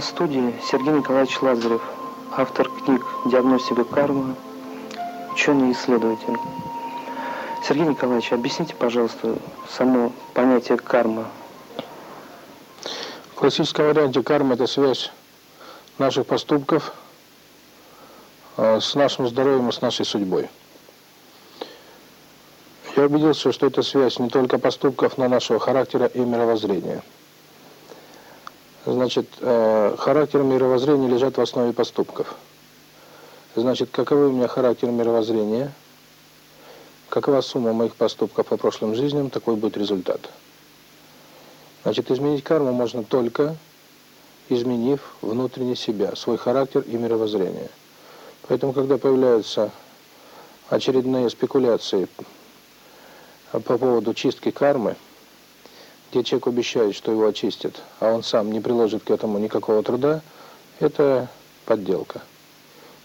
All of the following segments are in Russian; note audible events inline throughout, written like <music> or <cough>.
В студии Сергей Николаевич Лазарев, автор книг «Диагностика кармы», ученый-исследователь. Сергей Николаевич, объясните, пожалуйста, само понятие карма. В классическом варианте карма – это связь наших поступков а, с нашим здоровьем и с нашей судьбой. Я убедился, что это связь не только поступков, но нашего характера и мировоззрения – значит, э, характер мировоззрения лежат в основе поступков. Значит, каковы у меня характер мировоззрения, какова сумма моих поступков по прошлым жизням, такой будет результат. Значит, изменить карму можно только изменив внутренне себя, свой характер и мировоззрение. Поэтому, когда появляются очередные спекуляции по поводу чистки кармы, где человек обещает, что его очистят, а он сам не приложит к этому никакого труда, это подделка.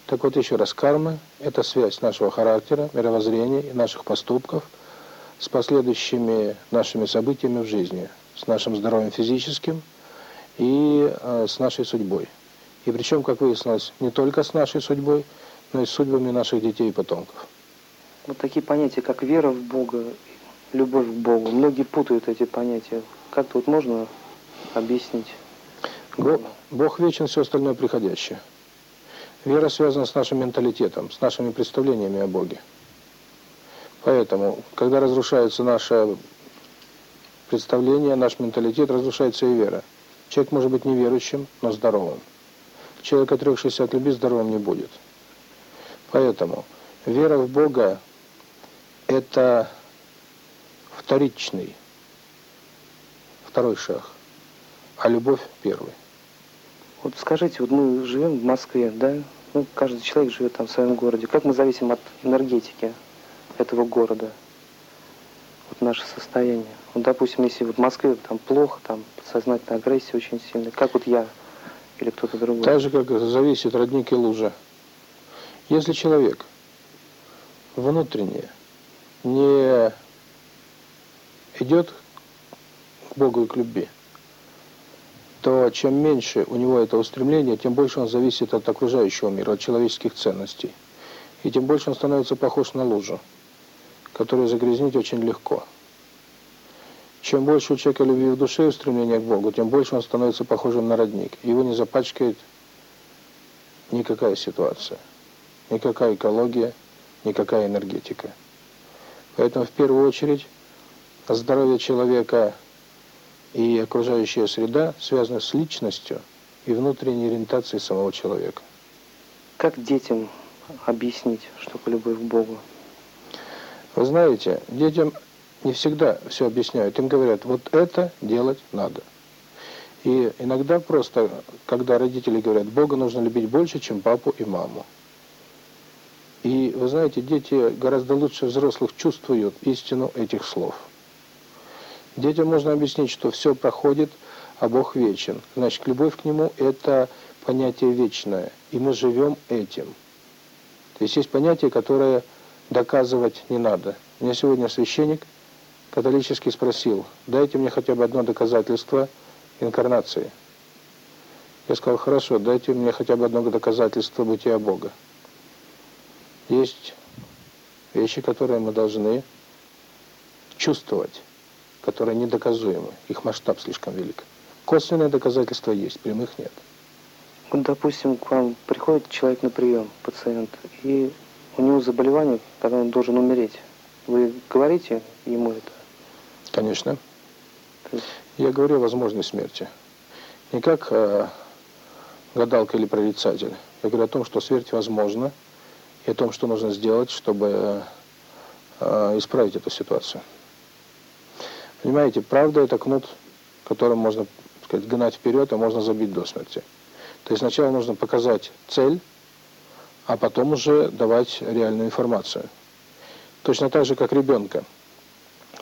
Так вот еще раз, карма – это связь нашего характера, мировоззрения и наших поступков с последующими нашими событиями в жизни, с нашим здоровьем физическим и э, с нашей судьбой. И причем, как выяснилось, не только с нашей судьбой, но и с судьбами наших детей и потомков. Вот такие понятия, как вера в Бога любовь к Богу. Многие путают эти понятия. Как тут можно объяснить? Бог, Бог вечен, все остальное приходящее. Вера связана с нашим менталитетом, с нашими представлениями о Боге. Поэтому, когда разрушается наше представление, наш менталитет, разрушается и вера. Человек может быть неверующим, но здоровым. Человек, отрекшийся от любви, здоровым не будет. Поэтому вера в Бога – это вторичный, второй шаг, а любовь первый. Вот скажите, вот мы живем в Москве, да? Ну, каждый человек живет там в своем городе. Как мы зависим от энергетики этого города? Вот наше состояние. Вот, допустим, если вот в Москве там плохо, там подсознательная агрессия очень сильная, как вот я или кто-то другой? Так же, как зависит родники лужа. Если человек внутренне не идет к Богу и к любви, то чем меньше у него это устремление, тем больше он зависит от окружающего мира, от человеческих ценностей. И тем больше он становится похож на лужу, которую загрязнить очень легко. Чем больше у человека любви в душе и устремления к Богу, тем больше он становится похожим на родник. Его не запачкает никакая ситуация, никакая экология, никакая энергетика. Поэтому в первую очередь здоровье человека и окружающая среда связана с личностью и внутренней ориентацией самого человека. Как детям объяснить, что любовь к Богу? Вы знаете, детям не всегда все объясняют. Им говорят, вот это делать надо. И иногда просто, когда родители говорят, Бога нужно любить больше, чем папу и маму. И вы знаете, дети гораздо лучше взрослых чувствуют истину этих слов. Детям можно объяснить, что все проходит, а Бог вечен. Значит, любовь к Нему – это понятие вечное, и мы живем этим. То есть есть понятие, которое доказывать не надо. Мне сегодня священник католический спросил, дайте мне хотя бы одно доказательство инкарнации. Я сказал, хорошо, дайте мне хотя бы одно доказательство бытия Бога. Есть вещи, которые мы должны чувствовать которые недоказуемы. Их масштаб слишком велик. Косвенное доказательство есть, прямых нет. Допустим, к вам приходит человек на прием, пациент, и у него заболевание, когда он должен умереть. Вы говорите ему это? Конечно. Есть... Я говорю о возможной смерти. Не как э, гадалка или прорицатель. Я говорю о том, что смерть возможна, и о том, что нужно сделать, чтобы э, э, исправить эту ситуацию. Понимаете, правда это кнут, которым можно сказать, гнать вперед, а можно забить до смерти. То есть сначала нужно показать цель, а потом уже давать реальную информацию. Точно так же, как ребенка.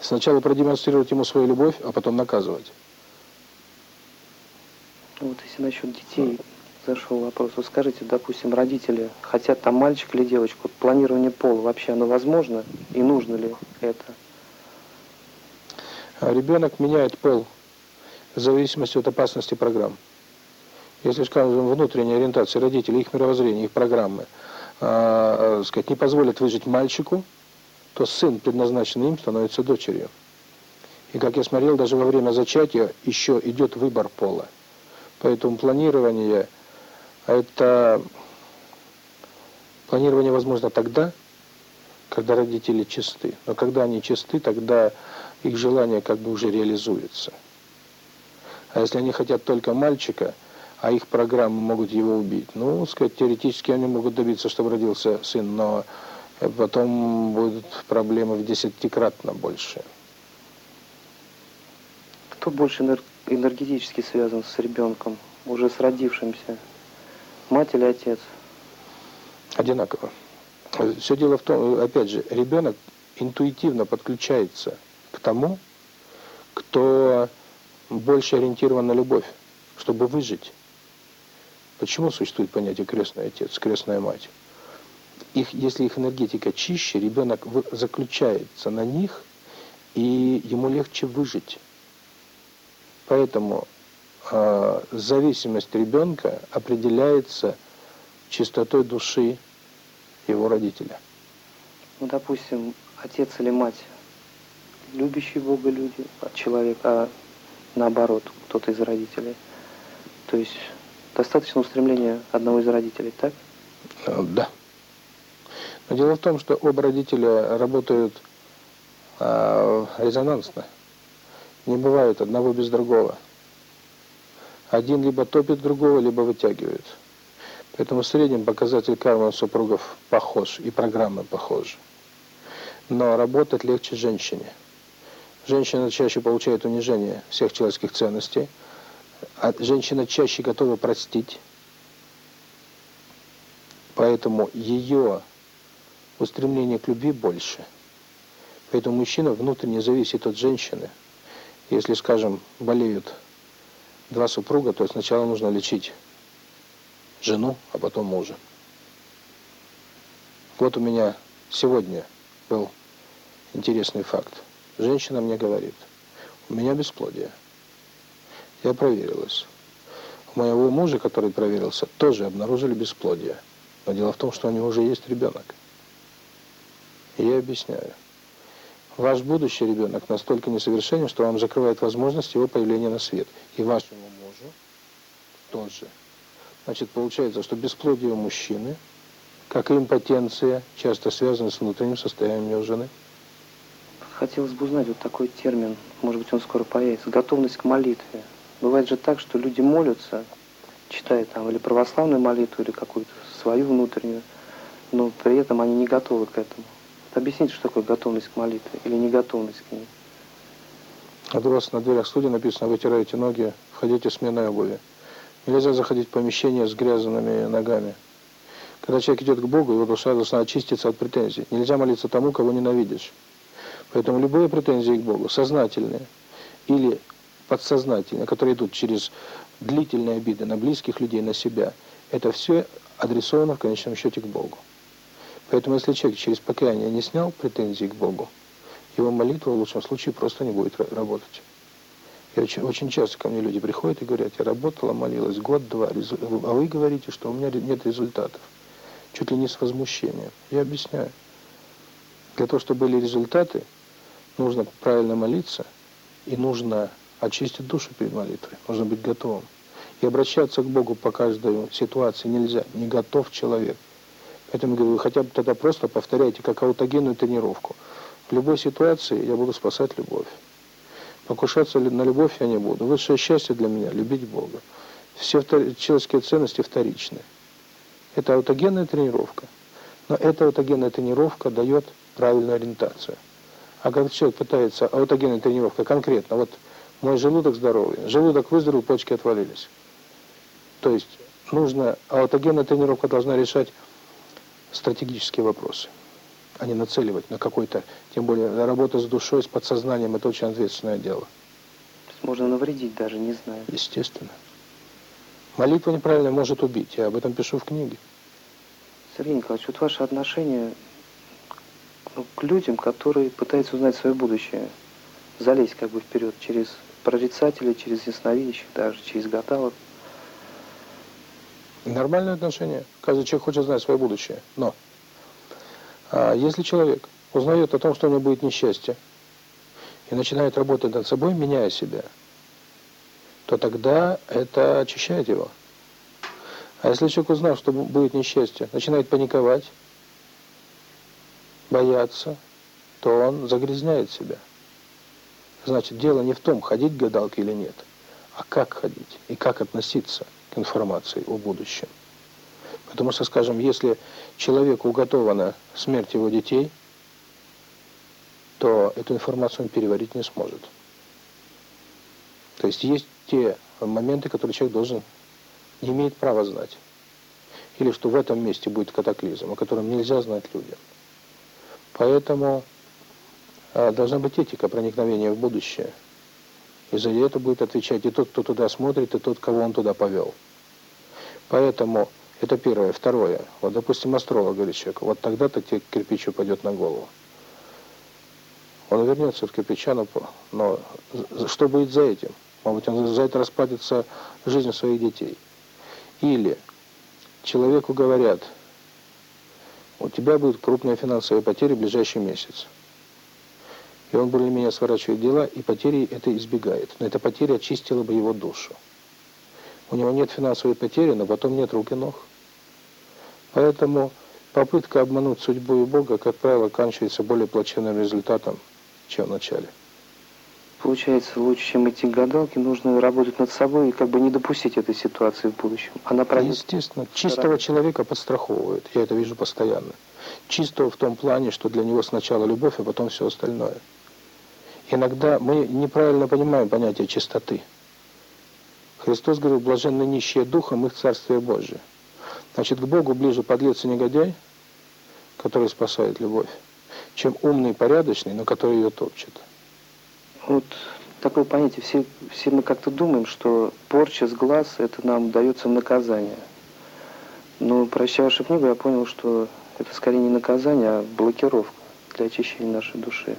Сначала продемонстрировать ему свою любовь, а потом наказывать. Вот если насчет детей зашел вопрос, вот скажите, допустим, родители хотят там мальчик или девочку, планирование пола вообще оно возможно и нужно ли это? ребенок меняет пол в зависимости от опасности программ. Если, скажем, внутренняя ориентация родителей, их мировоззрение, их программы, а, э, сказать, не позволят выжить мальчику, то сын, предназначенный им, становится дочерью. И, как я смотрел, даже во время зачатия еще идет выбор пола. Поэтому планирование – это планирование возможно тогда, когда родители чисты. Но когда они чисты, тогда их желание как бы уже реализуется. А если они хотят только мальчика, а их программы могут его убить, ну, сказать, теоретически они могут добиться, чтобы родился сын, но потом будут проблемы в десятикратно больше. Кто больше энергетически связан с ребенком, уже с родившимся, мать или отец? Одинаково. Все дело в том, опять же, ребенок интуитивно подключается – тому, кто больше ориентирован на любовь, чтобы выжить. Почему существует понятие крестный отец, крестная мать? Их, если их энергетика чище, ребенок заключается на них, и ему легче выжить. Поэтому э, зависимость ребенка определяется чистотой души его родителя. Ну, допустим, отец или мать любящий Бога люди, от человека, а наоборот, кто-то из родителей. То есть достаточно устремления одного из родителей, так? Да. Но дело в том, что оба родителя работают э, резонансно. Не бывает одного без другого. Один либо топит другого, либо вытягивает. Поэтому в среднем показатель кармы супругов похож и программы похожи. Но работать легче женщине – Женщина чаще получает унижение всех человеческих ценностей. А женщина чаще готова простить. Поэтому ее устремление к любви больше. Поэтому мужчина внутренне зависит от женщины. Если, скажем, болеют два супруга, то сначала нужно лечить жену, а потом мужа. Вот у меня сегодня был интересный факт. Женщина мне говорит, у меня бесплодие. Я проверилась. У моего мужа, который проверился, тоже обнаружили бесплодие. Но дело в том, что у него уже есть ребенок. И я объясняю. Ваш будущий ребенок настолько несовершенен, что вам закрывает возможность его появления на свет. И вашему мужу тоже. Значит, получается, что бесплодие у мужчины, как и импотенция, часто связаны с внутренним состоянием его жены хотелось бы узнать вот такой термин, может быть, он скоро появится, готовность к молитве. Бывает же так, что люди молятся, читая там или православную молитву, или какую-то свою внутреннюю, но при этом они не готовы к этому. Вот объясните, что такое готовность к молитве или не готовность к ней. Один раз на дверях студии написано «Вытирайте ноги, входите с сменой обуви». Нельзя заходить в помещение с грязанными ногами. Когда человек идет к Богу, его душа должна очиститься от претензий. Нельзя молиться тому, кого ненавидишь. Поэтому любые претензии к Богу, сознательные или подсознательные, которые идут через длительные обиды на близких людей, на себя, это все адресовано в конечном счете к Богу. Поэтому если человек через покаяние не снял претензии к Богу, его молитва в лучшем случае просто не будет работать. И очень, очень часто ко мне люди приходят и говорят, я работала, молилась год-два, а вы говорите, что у меня нет результатов. Чуть ли не с возмущением. Я объясняю. Для того, чтобы были результаты, нужно правильно молиться и нужно очистить душу перед молитвой. Нужно быть готовым. И обращаться к Богу по каждой ситуации нельзя. Не готов человек. Поэтому говорю, хотя бы тогда просто повторяйте как аутогенную тренировку. В любой ситуации я буду спасать любовь. Покушаться на любовь я не буду. Высшее счастье для меня – любить Бога. Все втор... человеческие ценности вторичны. Это аутогенная тренировка. Но эта аутогенная тренировка дает правильную ориентацию. А когда человек пытается, а вот агенная тренировка конкретно, вот мой желудок здоровый, желудок выздоровел, почки отвалились. То есть нужно, аутогенная тренировка должна решать стратегические вопросы, а не нацеливать на какой-то, тем более работа с душой, с подсознанием, это очень ответственное дело. Можно навредить даже, не знаю. Естественно. Молитва неправильная может убить, я об этом пишу в книге. Сергей Николаевич, вот ваше отношение к людям, которые пытаются узнать свое будущее, залезть как бы вперед через прорицателей, через ясновидящих, даже через готовок. Нормальное отношение. Каждый человек хочет знать свое будущее. Но а если человек узнает о том, что у него будет несчастье, и начинает работать над собой, меняя себя, то тогда это очищает его. А если человек узнал, что будет несчастье, начинает паниковать, боятся, то он загрязняет себя. Значит, дело не в том, ходить к гадалке или нет, а как ходить и как относиться к информации о будущем. Потому что, скажем, если человеку уготована смерть его детей, то эту информацию он переварить не сможет. То есть есть те моменты, которые человек должен, не имеет права знать. Или что в этом месте будет катаклизм, о котором нельзя знать людям. Поэтому э, должна быть этика проникновения в будущее. И за это будет отвечать и тот, кто туда смотрит, и тот, кого он туда повел. Поэтому это первое. Второе. Вот, допустим, астролог говорит человек, вот тогда-то тебе кирпич упадет на голову. Он вернется от кирпича, но, но что будет за этим? Может быть, он за это расплатится жизнь своих детей. Или человеку говорят – у тебя будут крупные финансовые потери в ближайший месяц. И он более-менее сворачивает дела, и потери это избегает. Но эта потеря очистила бы его душу. У него нет финансовой потери, но потом нет рук и ног. Поэтому попытка обмануть судьбу и Бога, как правило, кончается более плачевным результатом, чем в начале получается лучше, чем эти гадалки, нужно работать над собой и как бы не допустить этой ситуации в будущем. Она пройдет... Естественно, чистого человека подстраховывает, я это вижу постоянно. Чистого в том плане, что для него сначала любовь, а потом все остальное. Иногда мы неправильно понимаем понятие чистоты. Христос говорил, блаженны нищие духом, их Царствие Божие. Значит, к Богу ближе подлец негодяй, который спасает любовь, чем умный и порядочный, но который ее топчет вот такое понятие. Все, все мы как-то думаем, что порча с глаз – это нам дается наказание. Но, прочитав книгу, я понял, что это скорее не наказание, а блокировка для очищения нашей души.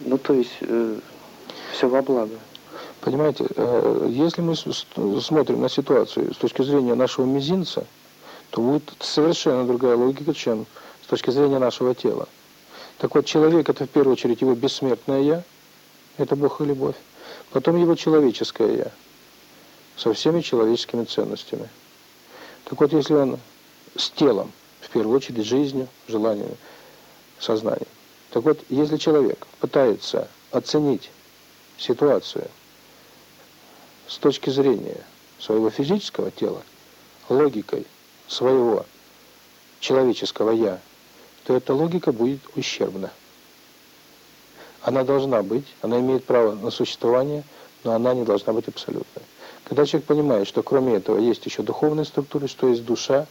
Ну, то есть, э, все во благо. Понимаете, э, если мы смотрим на ситуацию с точки зрения нашего мизинца, то будет совершенно другая логика, чем с точки зрения нашего тела. Так вот, человек это в первую очередь его бессмертное «я», это Бог и любовь. Потом его человеческое «я» со всеми человеческими ценностями. Так вот, если он с телом, в первую очередь жизнью, желаниями, сознанием. Так вот, если человек пытается оценить ситуацию с точки зрения своего физического тела, логикой своего человеческого «я», то эта логика будет ущербна. Она должна быть, она имеет право на существование, но она не должна быть абсолютной. Когда человек понимает, что кроме этого есть еще духовные структуры, что есть душа,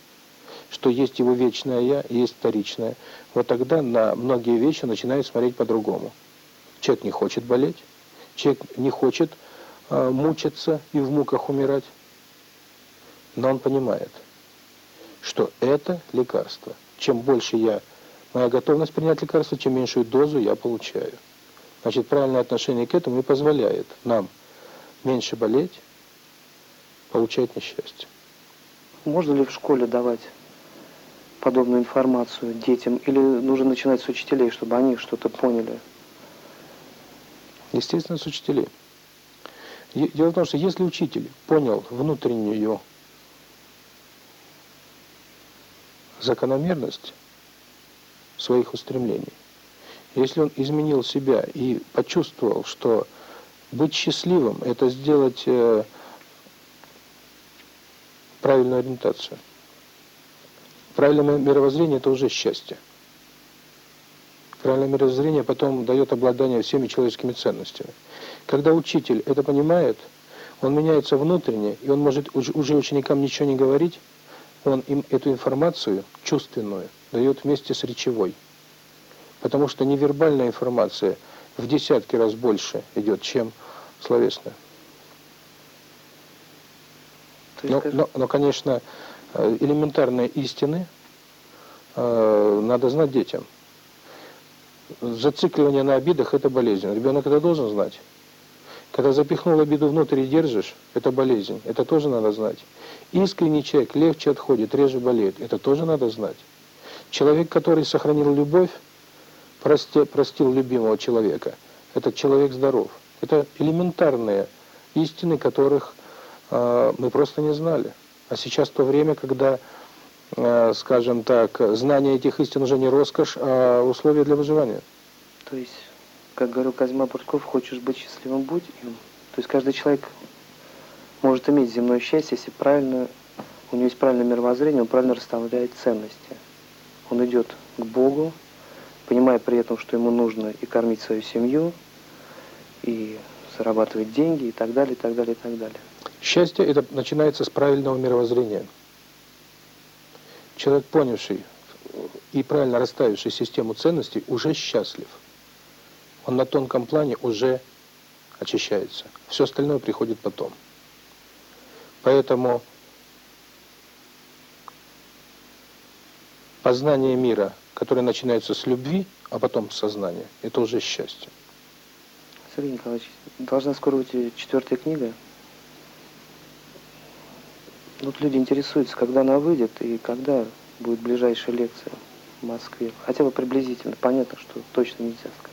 что есть его вечное «я», есть вторичное, вот тогда на многие вещи начинает смотреть по-другому. Человек не хочет болеть, человек не хочет э, мучиться и в муках умирать, но он понимает, что это лекарство. Чем больше я Моя готовность принять лекарства, чем меньшую дозу я получаю. Значит, правильное отношение к этому и позволяет нам меньше болеть, получать несчастье. Можно ли в школе давать подобную информацию детям или нужно начинать с учителей, чтобы они что-то поняли? Естественно, с учителей. Дело в том, что если учитель понял внутреннюю закономерность, своих устремлений. Если он изменил себя и почувствовал, что быть счастливым – это сделать э, правильную ориентацию. Правильное мировоззрение – это уже счастье. Правильное мировоззрение потом дает обладание всеми человеческими ценностями. Когда учитель это понимает, он меняется внутренне, и он может уже ученикам ничего не говорить, он им эту информацию чувственную дает вместе с речевой. Потому что невербальная информация в десятки раз больше идет, чем словесная. Но, но, но, конечно, э, элементарные истины э, надо знать детям. Зацикливание на обидах – это болезнь. Ребенок это должен знать. Когда запихнула обиду внутрь и держишь, это болезнь, это тоже надо знать. Искренний человек легче отходит, реже болеет, это тоже надо знать. Человек, который сохранил любовь, прости, простил любимого человека, этот человек здоров. Это элементарные истины, которых э, мы просто не знали. А сейчас то время, когда, э, скажем так, знание этих истин уже не роскошь, а условия для выживания. То есть как говорю, Казьма Бурков, хочешь быть счастливым, будь им. То есть каждый человек может иметь земное счастье, если правильно, у него есть правильное мировоззрение, он правильно расставляет ценности. Он идет к Богу, понимая при этом, что ему нужно и кормить свою семью, и зарабатывать деньги, и так далее, и так далее, и так далее. Счастье это начинается с правильного мировоззрения. Человек, понявший и правильно расставивший систему ценностей, уже счастлив он на тонком плане уже очищается. Все остальное приходит потом. Поэтому познание мира, которое начинается с любви, а потом с сознания, это уже счастье. Сергей Николаевич, должна скоро уйти четвертая книга. Вот люди интересуются, когда она выйдет и когда будет ближайшая лекция в Москве. Хотя бы приблизительно, понятно, что точно нельзя сказать.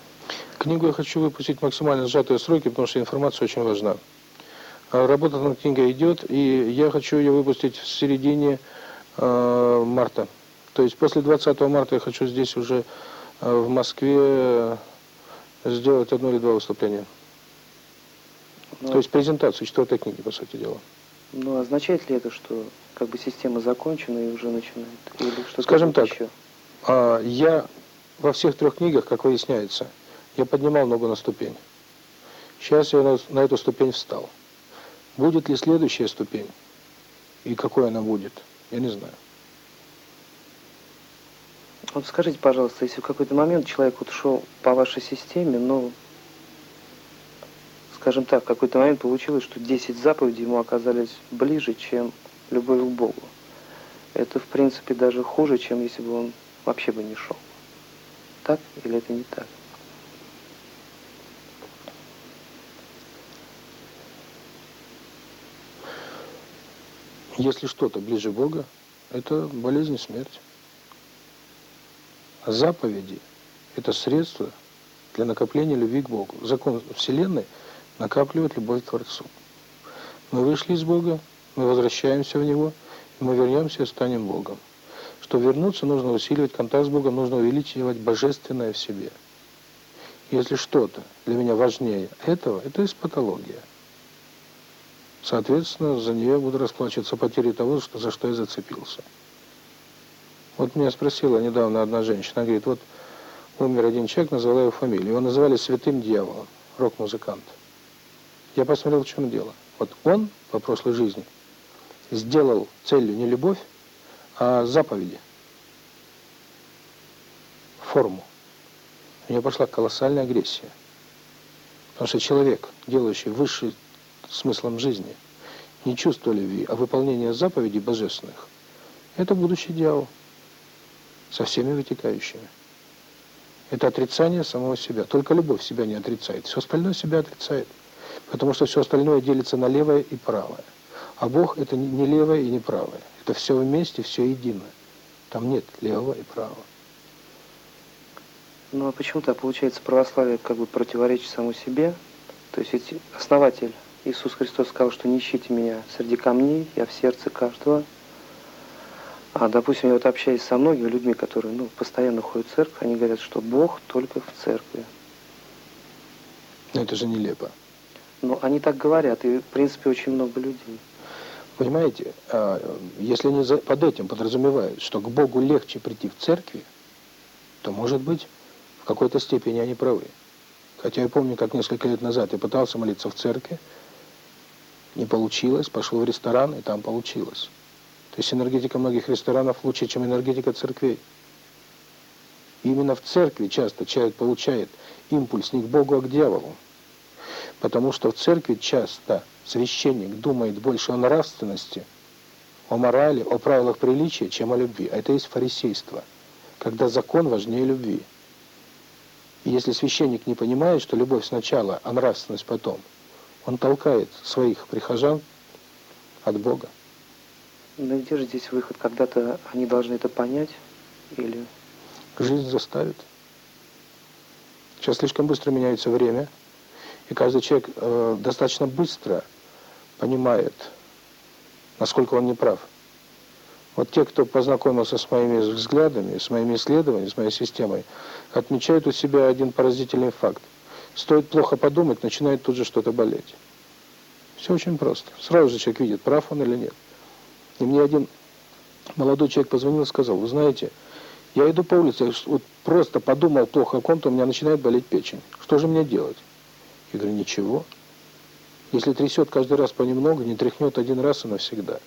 Книгу я хочу выпустить максимально сжатые сроки, потому что информация очень важна. А, работа над книгой идет, и я хочу ее выпустить в середине э, марта. То есть после 20 марта я хочу здесь уже э, в Москве э, сделать одно или два выступления. Но... То есть презентацию четвертой книги, по сути дела. Ну, означает ли это, что как бы система закончена и уже начинает? Или что Скажем так, еще? я во всех трех книгах, как выясняется, я поднимал ногу на ступень. Сейчас я на эту ступень встал. Будет ли следующая ступень? И какой она будет? Я не знаю. Вот скажите, пожалуйста, если в какой-то момент человек вот шел по вашей системе, но, скажем так, в какой-то момент получилось, что 10 заповедей ему оказались ближе, чем любовь к Богу. Это, в принципе, даже хуже, чем если бы он вообще бы не шел. Так или это не так? Если что-то ближе Бога, это болезнь и смерть. А заповеди – это средство для накопления любви к Богу. Закон Вселенной накапливает любовь к Творцу. Мы вышли из Бога, мы возвращаемся в Него, и мы вернемся и станем Богом. Чтобы вернуться, нужно усиливать контакт с Богом, нужно увеличивать божественное в себе. Если что-то для меня важнее этого, это из патология. Соответственно, за нее буду расплачиваться потери того, что, за что я зацепился. Вот меня спросила недавно одна женщина, говорит, вот умер один человек, назвала его фамилию. Его называли святым дьяволом, рок-музыкант. Я посмотрел, в чем дело. Вот он по прошлой жизни сделал целью не любовь, а заповеди, форму. У него пошла колоссальная агрессия. Потому что человек, делающий высший смыслом жизни, не чувство любви, а выполнение заповедей божественных, это будущий дьявол со всеми вытекающими. Это отрицание самого себя. Только любовь себя не отрицает. Все остальное себя отрицает. Потому что все остальное делится на левое и правое. А Бог – это не левое и не правое. Это все вместе, все едино. Там нет левого и правого. Ну а почему-то получается православие как бы противоречит саму себе. То есть основатель Иисус Христос сказал, что не ищите меня среди камней, я в сердце каждого. А, допустим, я вот общаюсь со многими людьми, которые ну, постоянно ходят в церковь, они говорят, что Бог только в церкви. Но это же нелепо. Но они так говорят, и, в принципе, очень много людей. Понимаете, а, если они под этим подразумевают, что к Богу легче прийти в церкви, то, может быть, в какой-то степени они правы. Хотя я помню, как несколько лет назад я пытался молиться в церкви, не получилось, пошел в ресторан, и там получилось. То есть энергетика многих ресторанов лучше, чем энергетика церквей. Именно в церкви часто человек получает импульс не к Богу, а к дьяволу. Потому что в церкви часто священник думает больше о нравственности, о морали, о правилах приличия, чем о любви. А это есть фарисейство, когда закон важнее любви. И если священник не понимает, что любовь сначала, а нравственность потом – он толкает своих прихожан от Бога. Но где же здесь выход? Когда-то они должны это понять? Или... Жизнь заставит. Сейчас слишком быстро меняется время, и каждый человек э, достаточно быстро понимает, насколько он не прав. Вот те, кто познакомился с моими взглядами, с моими исследованиями, с моей системой, отмечают у себя один поразительный факт – стоит плохо подумать, начинает тут же что-то болеть. Все очень просто. Сразу же человек видит, прав он или нет. И мне один молодой человек позвонил и сказал, вы знаете, я иду по улице, вот просто подумал плохо о ком-то, у меня начинает болеть печень. Что же мне делать? Я говорю, ничего. Если трясет каждый раз понемногу, не тряхнет один раз и навсегда.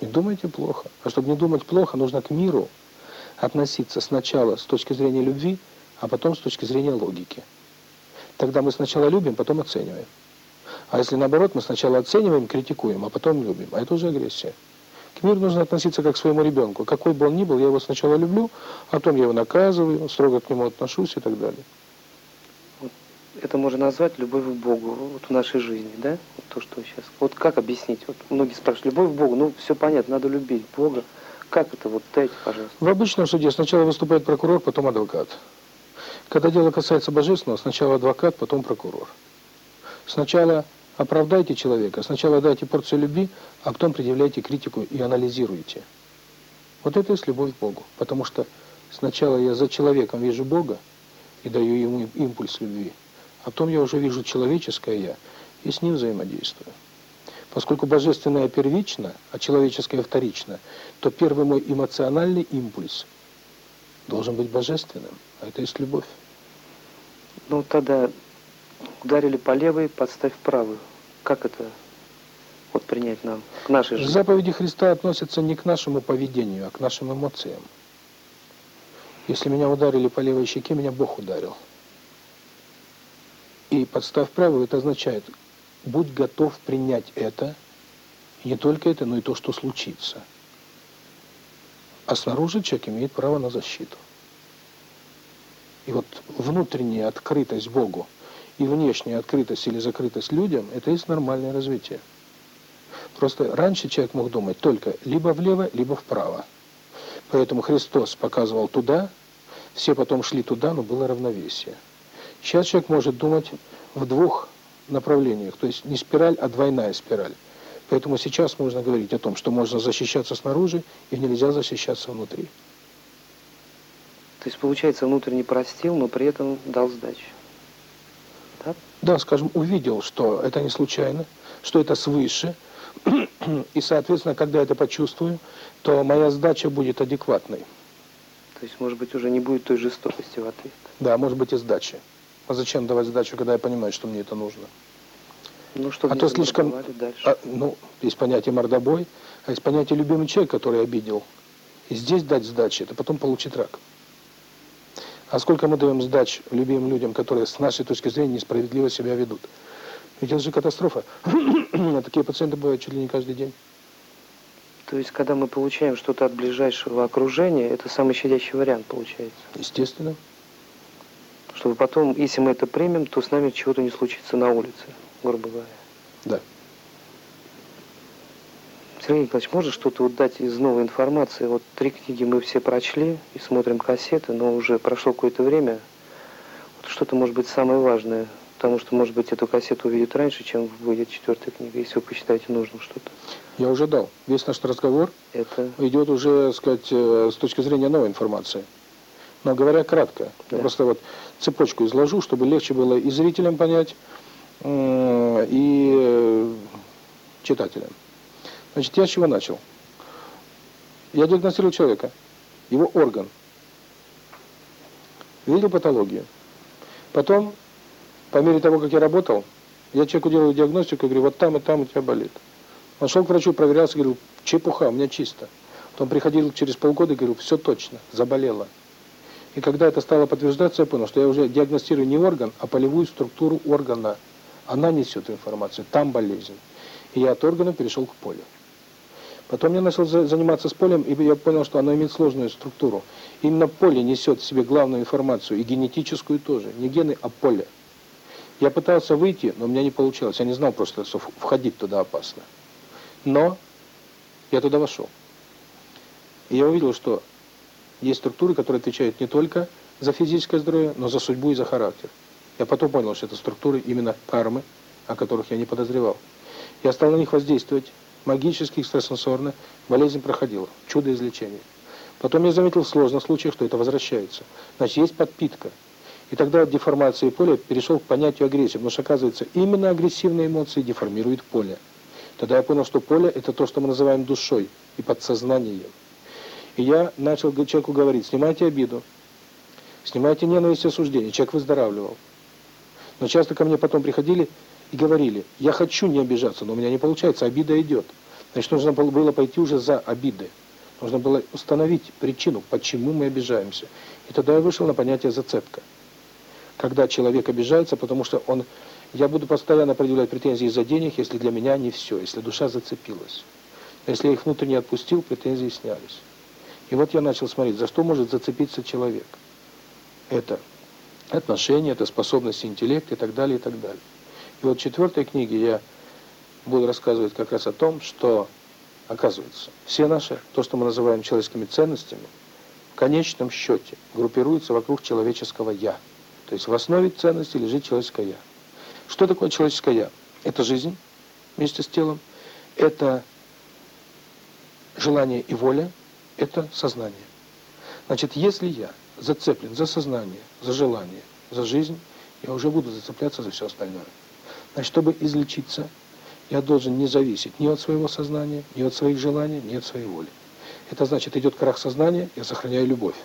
Не думайте плохо. А чтобы не думать плохо, нужно к миру относиться сначала с точки зрения любви, а потом с точки зрения логики тогда мы сначала любим, потом оцениваем. А если наоборот, мы сначала оцениваем, критикуем, а потом любим, а это уже агрессия. К миру нужно относиться как к своему ребенку. Какой бы он ни был, я его сначала люблю, а потом я его наказываю, строго к нему отношусь и так далее. Это можно назвать любовью к Богу вот в нашей жизни, да? Вот то, что сейчас. Вот как объяснить? Вот многие спрашивают, любовь к Богу, ну все понятно, надо любить Бога. Как это? Вот дайте, пожалуйста. В обычном суде сначала выступает прокурор, потом адвокат. Когда дело касается божественного, сначала адвокат, потом прокурор. Сначала оправдайте человека, сначала дайте порцию любви, а потом предъявляйте критику и анализируйте. Вот это и есть любовь к Богу. Потому что сначала я за человеком вижу Бога и даю ему импульс любви, а потом я уже вижу человеческое «я» и с ним взаимодействую. Поскольку божественное первично, а человеческое вторично, то первый мой эмоциональный импульс – должен быть божественным. А это есть любовь. Ну тогда ударили по левой, подставь правую. Как это вот принять нам, к нашей жизни? Заповеди Христа относятся не к нашему поведению, а к нашим эмоциям. Если меня ударили по левой щеке, меня Бог ударил. И подставь правую, это означает, будь готов принять это, не только это, но и то, что случится – а снаружи человек имеет право на защиту. И вот внутренняя открытость Богу и внешняя открытость или закрытость людям – это есть нормальное развитие. Просто раньше человек мог думать только либо влево, либо вправо. Поэтому Христос показывал туда, все потом шли туда, но было равновесие. Сейчас человек может думать в двух направлениях, то есть не спираль, а двойная спираль. Поэтому сейчас можно говорить о том, что можно защищаться снаружи и нельзя защищаться внутри. То есть, получается, внутренне простил, но при этом дал сдачу. Да? Да, скажем, увидел, что это не случайно, что это свыше. И, соответственно, когда это почувствую, то моя сдача будет адекватной. То есть, может быть, уже не будет той жестокости в ответ. Да, может быть, и сдачи. А зачем давать сдачу, когда я понимаю, что мне это нужно? Ну, чтобы а то слишком, э, ну, а, ну, есть понятие мордобой, а есть понятие любимый человек, который обидел. И здесь дать сдачи, это потом получит рак. А сколько мы даем сдач любимым людям, которые с нашей точки зрения несправедливо себя ведут? Ведь это же катастрофа. <coughs> а такие пациенты бывают чуть ли не каждый день. То есть, когда мы получаем что-то от ближайшего окружения, это самый щадящий вариант получается? Естественно. Чтобы потом, если мы это примем, то с нами чего-то не случится на улице. Да. Сергей Николаевич, можно что-то вот дать из новой информации? Вот три книги мы все прочли и смотрим кассеты, но уже прошло какое-то время. Вот что-то может быть самое важное, потому что, может быть, эту кассету увидят раньше, чем выйдет четвертая книга, если вы посчитаете нужным что-то. Я уже дал. Весь наш разговор Это... идет уже, сказать, с точки зрения новой информации. Но говоря кратко, да. просто вот цепочку изложу, чтобы легче было и зрителям понять, и читателям. Значит, я с чего начал? Я диагностировал человека, его орган, видел патологию. Потом, по мере того, как я работал, я человеку делаю диагностику, говорю, вот там и там у тебя болит. Он шел к врачу, проверялся, говорил, чепуха, у меня чисто. Потом приходил через полгода и говорил, все точно, заболело. И когда это стало подтверждаться, я понял, что я уже диагностирую не орган, а полевую структуру органа. Она несет информацию, там болезнь. И я от органа перешел к полю. Потом я начал заниматься с полем, и я понял, что оно имеет сложную структуру. Именно поле несет в себе главную информацию, и генетическую тоже. Не гены, а поле. Я пытался выйти, но у меня не получалось. Я не знал просто, что входить туда опасно. Но я туда вошел. И я увидел, что есть структуры, которые отвечают не только за физическое здоровье, но за судьбу и за характер. Я потом понял, что это структуры именно кармы, о которых я не подозревал. Я стал на них воздействовать. Магически, экстрасенсорно. Болезнь проходила. Чудо излечения. Потом я заметил в сложных случаях, что это возвращается. Значит, есть подпитка. И тогда от деформации поля перешел к понятию агрессии. Потому что, оказывается, именно агрессивные эмоции деформируют поле. Тогда я понял, что поле – это то, что мы называем душой и подсознанием. И я начал человеку говорить, снимайте обиду, снимайте ненависть и осуждение. Человек выздоравливал. Но часто ко мне потом приходили и говорили, я хочу не обижаться, но у меня не получается, обида идет. Значит, нужно было пойти уже за обиды. Нужно было установить причину, почему мы обижаемся. И тогда я вышел на понятие зацепка. Когда человек обижается, потому что он... Я буду постоянно определять претензии за денег, если для меня не все, если душа зацепилась. Если я их не отпустил, претензии снялись. И вот я начал смотреть, за что может зацепиться человек. Это отношения, это способности, интеллекта и так далее, и так далее. И вот в четвертой книге я буду рассказывать как раз о том, что, оказывается, все наши, то, что мы называем человеческими ценностями, в конечном счете группируются вокруг человеческого «я». То есть в основе ценности лежит человеческое «я». Что такое человеческое «я»? Это жизнь вместе с телом, это желание и воля, это сознание. Значит, если я – зацеплен за сознание, за желание, за жизнь, я уже буду зацепляться за все остальное. Значит, чтобы излечиться, я должен не зависеть ни от своего сознания, ни от своих желаний, ни от своей воли. Это значит, идет крах сознания, я сохраняю любовь.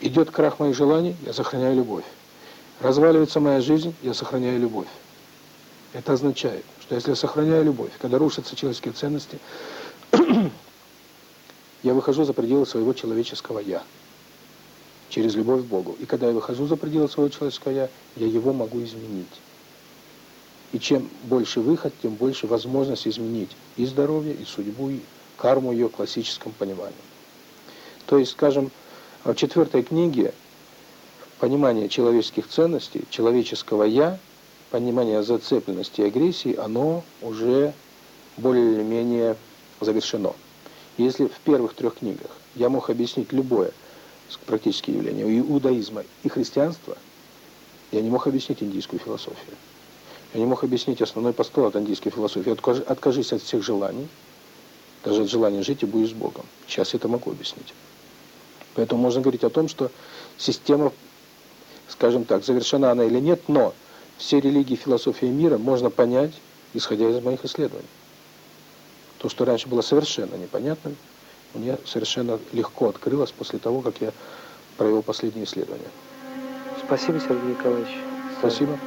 Идет крах моих желаний, я сохраняю любовь. Разваливается моя жизнь, я сохраняю любовь. Это означает, что если я сохраняю любовь, когда рушатся человеческие ценности, я выхожу за пределы своего человеческого «я» через любовь к Богу. И когда я выхожу за пределы своего человеческого «я», я его могу изменить. И чем больше выход, тем больше возможность изменить и здоровье, и судьбу, и карму ее классическом понимании. То есть, скажем, в четвертой книге понимание человеческих ценностей, человеческого «я», понимание зацепленности и агрессии, оно уже более или менее завершено. Если в первых трех книгах я мог объяснить любое – практические явления, и иудаизма, и христианства, я не мог объяснить индийскую философию. Я не мог объяснить основной постулат индийской философии. Откажи, откажись от всех желаний, даже от желания жить и будешь с Богом. Сейчас я это могу объяснить. Поэтому можно говорить о том, что система, скажем так, завершена она или нет, но все религии и философии мира можно понять, исходя из моих исследований. То, что раньше было совершенно непонятным, мне совершенно легко открылось после того, как я провел последние исследования. Спасибо, Сергей Николаевич. Спасибо.